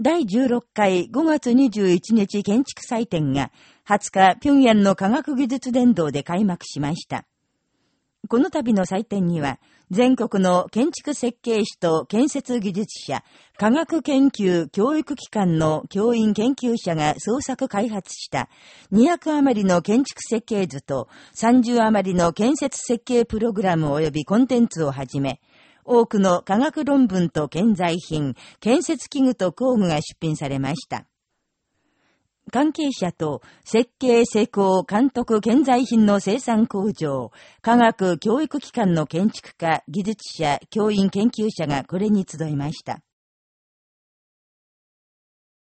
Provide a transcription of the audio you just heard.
第16回5月21日建築祭典が20日平壌の科学技術伝道で開幕しました。この度の祭典には、全国の建築設計士と建設技術者、科学研究教育機関の教員研究者が創作開発した200余りの建築設計図と30余りの建設設計プログラム及びコンテンツをはじめ、多くの科学論文と建材品、建設器具と工具が出品されました。関係者と設計、施工、監督、建材品の生産工場、科学、教育機関の建築家、技術者、教員、研究者がこれに集いました。